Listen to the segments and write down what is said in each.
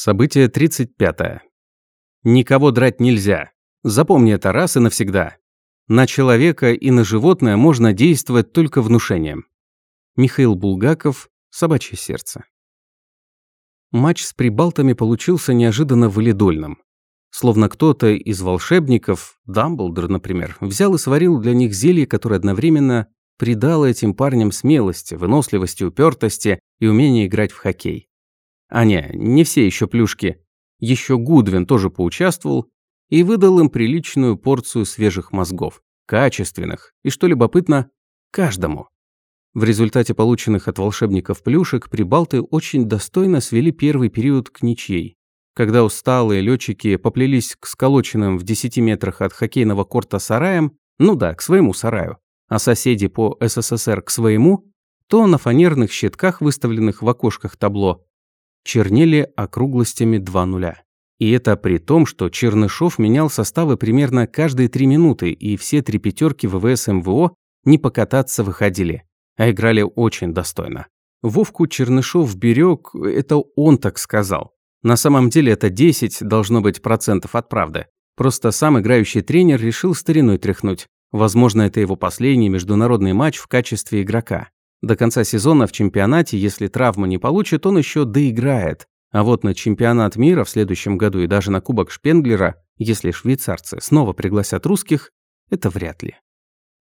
Событие 35. Никого драть нельзя. Запомни это раз и навсегда. На человека и на животное можно действовать только внушением. Михаил Булгаков «Собачье сердце». Матч с прибалтами получился неожиданно валидольным. Словно кто-то из волшебников, Дамблдор, например, взял и сварил для них зелье, которое одновременно придало этим парням смелости, выносливости, упертости и умение играть в хоккей. А не, не все еще плюшки. Еще Гудвин тоже поучаствовал и выдал им приличную порцию свежих мозгов, качественных и, что любопытно, каждому. В результате полученных от волшебников плюшек прибалты очень достойно свели первый период к ничьей. Когда усталые летчики поплелись к сколоченным в 10 метрах от хоккейного корта сараям, ну да, к своему сараю, а соседи по СССР к своему, то на фанерных щитках, выставленных в окошках табло, чернели округлостями 2 нуля. И это при том, что Чернышов менял составы примерно каждые три минуты, и все три пятерки ВВС МВО не покататься выходили, а играли очень достойно. Вовку Чернышов берег, это он так сказал. На самом деле это 10 должно быть процентов от правды. Просто сам играющий тренер решил стариной тряхнуть. Возможно, это его последний международный матч в качестве игрока. До конца сезона в чемпионате, если травма не получит, он еще доиграет. А вот на чемпионат мира в следующем году и даже на Кубок Шпенглера, если швейцарцы снова пригласят русских, это вряд ли.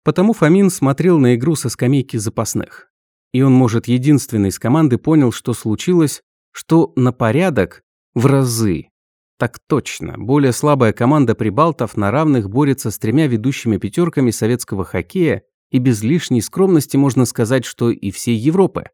Потому Фомин смотрел на игру со скамейки запасных. И он, может, единственный из команды понял, что случилось, что на порядок в разы. Так точно, более слабая команда прибалтов на равных борется с тремя ведущими пятерками советского хоккея, и без лишней скромности можно сказать, что и всей Европы.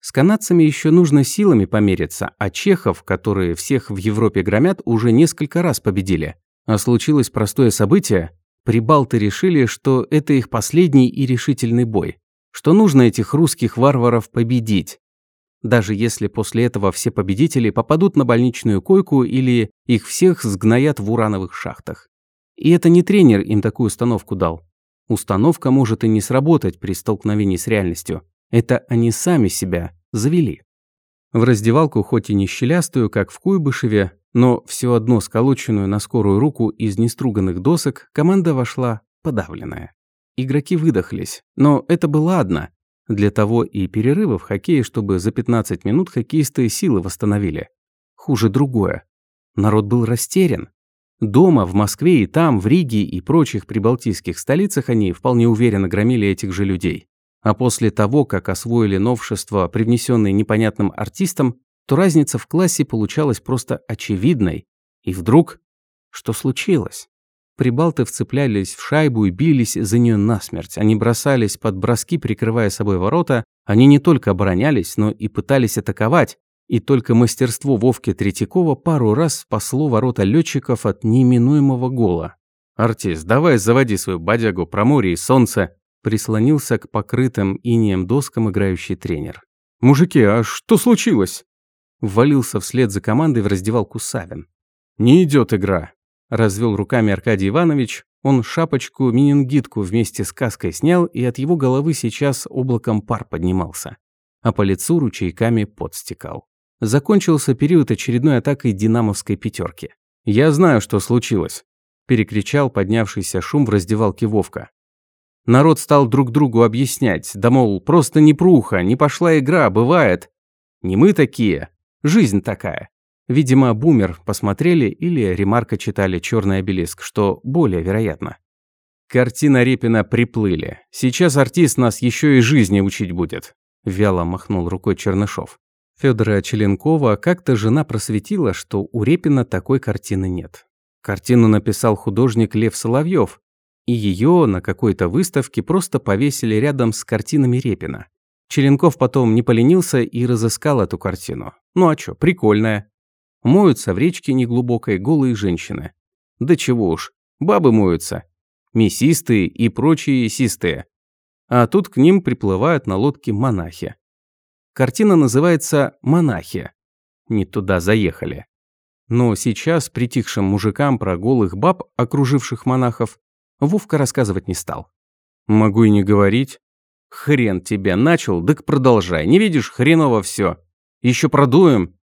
С канадцами еще нужно силами помериться, а чехов, которые всех в Европе громят, уже несколько раз победили. А случилось простое событие. Прибалты решили, что это их последний и решительный бой. Что нужно этих русских варваров победить. Даже если после этого все победители попадут на больничную койку или их всех сгноят в урановых шахтах. И это не тренер им такую установку дал. Установка может и не сработать при столкновении с реальностью. Это они сами себя завели. В раздевалку, хоть и не щелястую, как в Куйбышеве, но все одно сколоченную на скорую руку из неструганных досок, команда вошла подавленная. Игроки выдохлись, но это было ладно. Для того и перерывы в хоккее, чтобы за 15 минут хоккеисты силы восстановили. Хуже другое. Народ был растерян. Дома, в Москве и там, в Риге и прочих прибалтийских столицах они вполне уверенно громили этих же людей. А после того, как освоили новшества, привнесенные непонятным артистом, то разница в классе получалась просто очевидной. И вдруг... Что случилось? Прибалты вцеплялись в шайбу и бились за нее насмерть. Они бросались под броски, прикрывая собой ворота. Они не только оборонялись, но и пытались атаковать. И только мастерство Вовки Третьякова пару раз спасло ворота летчиков от неминуемого гола. «Артист, давай заводи свою бодягу про море и солнце», Прислонился к покрытым инеем доскам играющий тренер. «Мужики, а что случилось?» Ввалился вслед за командой в раздевалку Савин. «Не идет игра», – развел руками Аркадий Иванович. Он шапочку-менингитку вместе с каской снял, и от его головы сейчас облаком пар поднимался, а по лицу ручейками подстекал. Закончился период очередной атакой динамовской пятерки. «Я знаю, что случилось», – перекричал поднявшийся шум в раздевалке Вовка. Народ стал друг другу объяснять, да мол, просто не пруха, не пошла игра, бывает. Не мы такие, жизнь такая. Видимо, бумер посмотрели или ремарка читали «Черный обелиск», что более вероятно. Картина Репина приплыли. Сейчас артист нас еще и жизни учить будет. Вяло махнул рукой Чернышов. Федора Челенкова как-то жена просветила, что у Репина такой картины нет. Картину написал художник Лев Соловьев, и ее на какой-то выставке просто повесили рядом с картинами Репина. Черенков потом не поленился и разыскал эту картину. Ну а чё, прикольная. Моются в речке неглубокой голые женщины. Да чего уж, бабы моются. Мясистые и прочие систые. А тут к ним приплывают на лодке монахи. Картина называется «Монахи». Не туда заехали. Но сейчас притихшим мужикам про голых баб, окруживших монахов, Вовка рассказывать не стал. «Могу и не говорить». «Хрен тебя начал, так продолжай. Не видишь, хреново все. Еще продуем».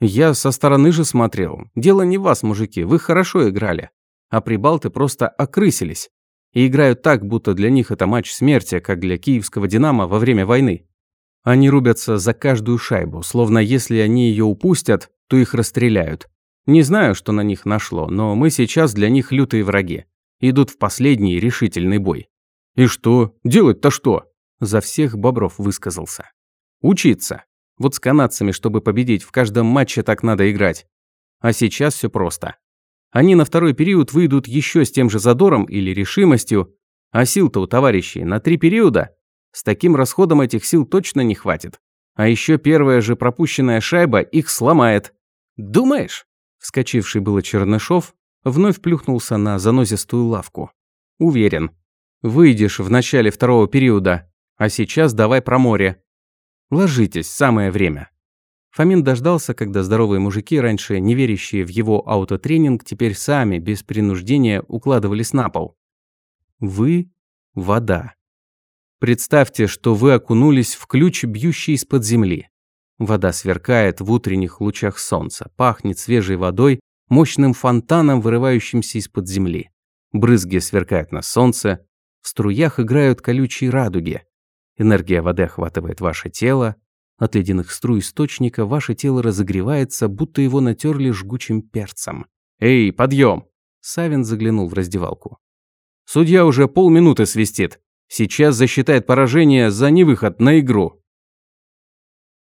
Я со стороны же смотрел. Дело не в вас, мужики, вы хорошо играли. А прибалты просто окрысились. И играют так, будто для них это матч смерти, как для киевского «Динамо» во время войны. Они рубятся за каждую шайбу, словно если они ее упустят, то их расстреляют. Не знаю, что на них нашло, но мы сейчас для них лютые враги. Идут в последний решительный бой. «И что? Делать-то что?» За всех Бобров высказался. «Учиться. Вот с канадцами, чтобы победить, в каждом матче так надо играть. А сейчас все просто. Они на второй период выйдут еще с тем же задором или решимостью, а сил-то у товарищей на три периода. С таким расходом этих сил точно не хватит. А еще первая же пропущенная шайба их сломает. Думаешь? Вскочивший было Чернышов вновь плюхнулся на занозистую лавку. Уверен. Выйдешь в начале второго периода, а сейчас давай про море. Ложитесь, самое время. Фомин дождался, когда здоровые мужики, раньше не верящие в его аутотренинг, теперь сами, без принуждения, укладывались на пол. Вы – вода. Представьте, что вы окунулись в ключ, бьющий из-под земли. Вода сверкает в утренних лучах солнца, пахнет свежей водой, мощным фонтаном, вырывающимся из-под земли. Брызги сверкают на солнце, в струях играют колючие радуги. Энергия воды охватывает ваше тело, от ледяных струй источника ваше тело разогревается, будто его натерли жгучим перцем. «Эй, подъем!» Савин заглянул в раздевалку. «Судья уже полминуты свистит. Сейчас засчитает поражение за невыход на игру».